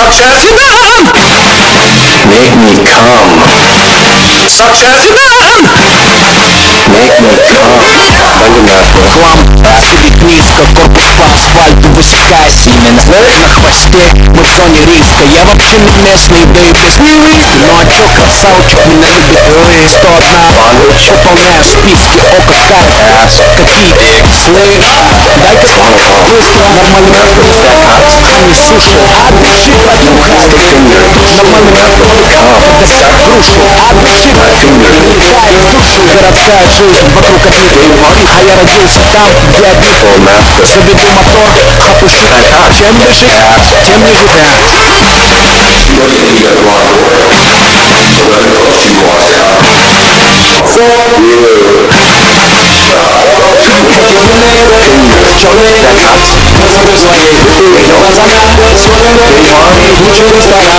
Make me come. Make me come. Własnych miejsc kogoś asfalt wyścigacji Znaleziono styk, bo szonieriste Ja mam przyminęsny dojdzie Noczą kawałki minęli Były stota Przypomniałem spiski oko szkata Kafić, zły Daj to skrót, kurwa, normalnie Nie słyszę Городская жизнь вокруг одних А я родился там, где обид Заведу мотор, хапушу Чем бежит, тем не живя После тебя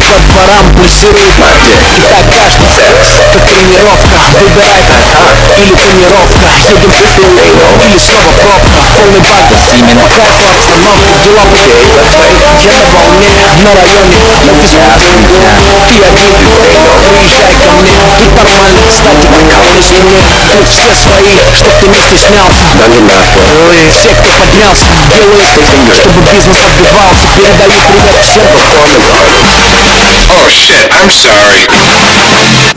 по дворам пульсирует такая же ценность Как тренировка, выбирай пока а? Или тренировка, едем дружит перелом Или снова пробка, полный бак Семенков, остановка в лапке Я на волне, на районе Уезжаю от меня, ты один Приезжай ко мне, тут нормально Стакивай камни земли Тут все свои, чтоб ты не стеснялся Да не нахуй. Все, кто поднялся, делают это, чтобы бизнес отбивался Передай привет всем, кто не Oh, I'm sorry.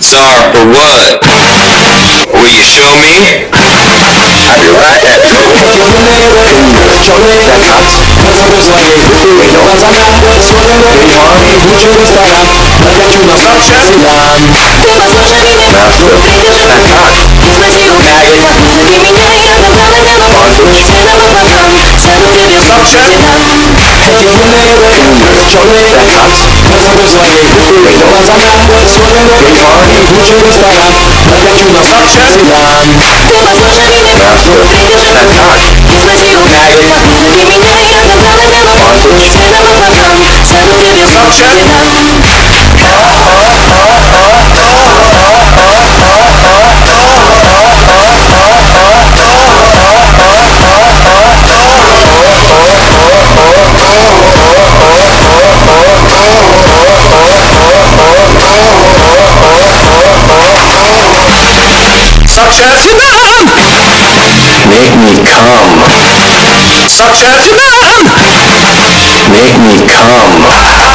Sorry for what? Will you show me? I'll be right What's whatever, it's whatever, it's already who's who's now. Attention, the success is on. Done. Make me come. Such as you done. Make me come.